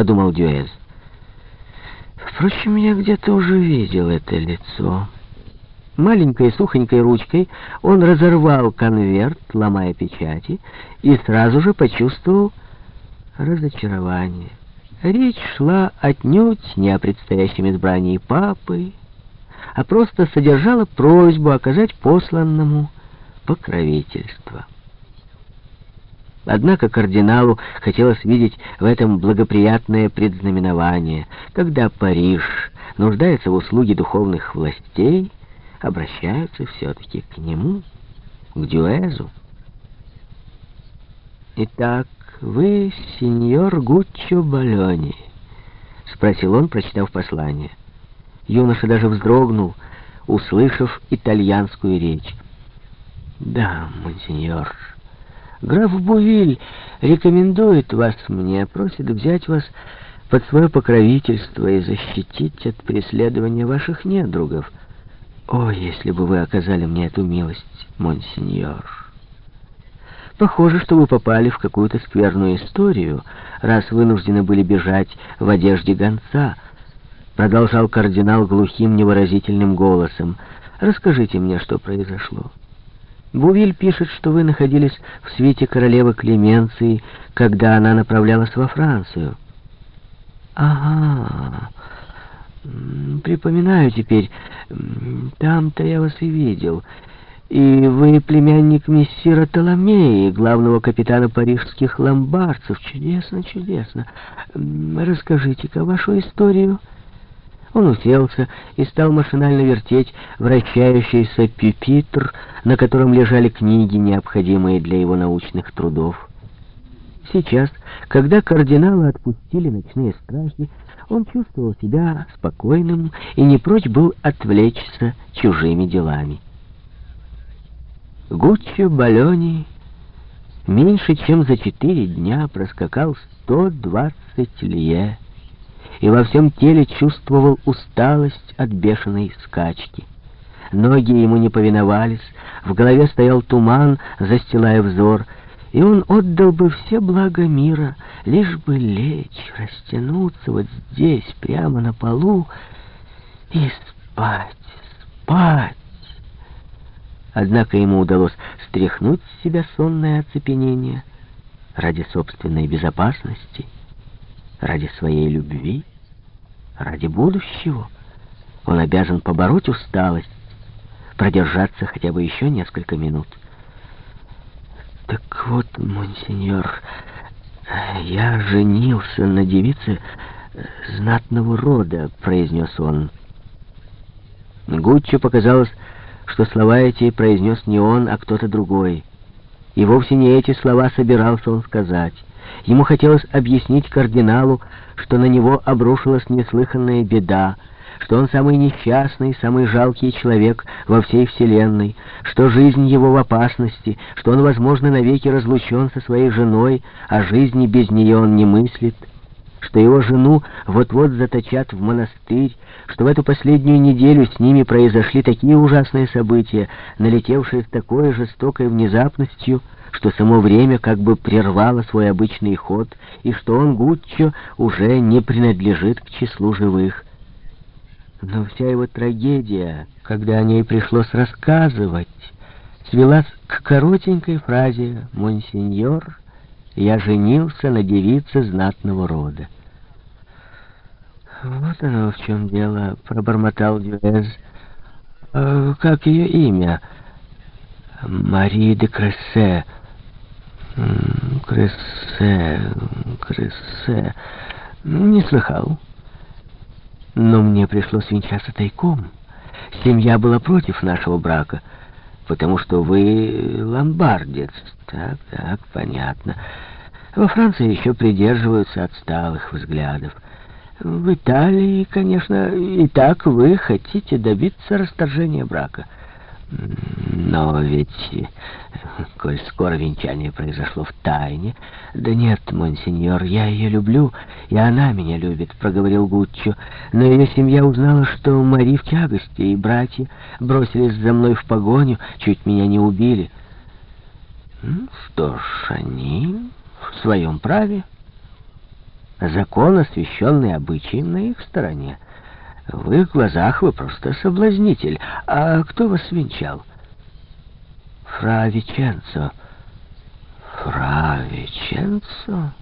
подумал Дюэз. Впрочем, я где-то уже видел это лицо. Маленькой сухонькой ручкой он разорвал конверт, ломая печати, и сразу же почувствовал разочарование. Речь шла отнюдь не о предстоящем избрании папы, а просто содержала просьбу оказать посланному покровительство. Однако кардиналу хотелось видеть в этом благоприятное предзнаменование, когда Париж нуждается в услуге духовных властей, обращаются все-таки к нему, к Дюэзу. «Итак, вы сеньор Гуччо Балёни?» — спросил он, прочитав послание. Юноша даже вздрогнул, услышав итальянскую речь. «Да, монсеньор». Граф Бувиль рекомендует вас мне, просит взять вас под свое покровительство и защитить от преследования ваших недругов. О, если бы вы оказали мне эту милость, монсеньор! Похоже, что вы попали в какую-то скверную историю, раз вынуждены были бежать в одежде гонца, продолжал кардинал глухим невыразительным голосом. Расскажите мне, что произошло. Бувиль пишет, что вы находились в свете королевы Клеменции, когда она направлялась во Францию. Ага, припоминаю теперь, там-то я вас и видел. И вы племянник мессира Толомеи, главного капитана парижских ломбардцев. Чудесно, чудесно. Расскажите-ка вашу историю. Он уселся и стал машинально вертеть вращающийся пюпитр, на котором лежали книги, необходимые для его научных трудов. Сейчас, когда кардинала отпустили ночные стражи, он чувствовал себя спокойным и не прочь был отвлечься чужими делами. Гуччо Балёни меньше чем за четыре дня проскакал 120 лье и во всем теле чувствовал усталость от бешеной скачки. Ноги ему не повиновались, в голове стоял туман, застилая взор, и он отдал бы все блага мира, лишь бы лечь, растянуться вот здесь, прямо на полу, и спать, спать. Однако ему удалось стряхнуть с себя сонное оцепенение ради собственной безопасности, ради своей любви, ради будущего. Он обязан побороть усталость, продержаться хотя бы еще несколько минут. «Так вот, монсеньор, я женился на девице знатного рода», — произнес он. Гуччо показалось, что слова эти произнес не он, а кто-то другой. И вовсе не эти слова собирался он сказать. Ему хотелось объяснить кардиналу, что на него обрушилась неслыханная беда, что он самый несчастный, самый жалкий человек во всей вселенной, что жизнь его в опасности, что он, возможно, навеки разлучен со своей женой, а жизни без нее он не мыслит, что его жену вот-вот заточат в монастырь, что в эту последнюю неделю с ними произошли такие ужасные события, налетевшие с такой жестокой внезапностью, что само время как бы прервало свой обычный ход, и что он, Гуччо, уже не принадлежит к числу живых. Но вся его трагедия, когда о ней пришлось рассказывать, свелась к коротенькой фразе «Монсеньор, я женился на девице знатного рода». «Вот оно в чем дело», — пробормотал Дюэз. «Э, «Как ее имя?» «Мари де Крессе». «Крессе, Крессе...» «Не слыхал» но мне пришлось венчаться тайком. Семья была против нашего брака, потому что вы ломбардец. Так, так, понятно. Во Франции еще придерживаются отсталых взглядов. В Италии, конечно, и так вы хотите добиться расторжения брака. Но ведь, коль скоро венчание произошло в тайне... Да нет, монсеньор, я ее люблю, и она меня любит, проговорил Гуччо. Но ее семья узнала, что Мари в тягости, и братья бросились за мной в погоню, чуть меня не убили. Что ж, они в своем праве. Закон, освященный обычаем, на их стороне. В их глазах вы просто соблазнитель. А кто вас венчал? Фра Веченцо. Фра Веченцо?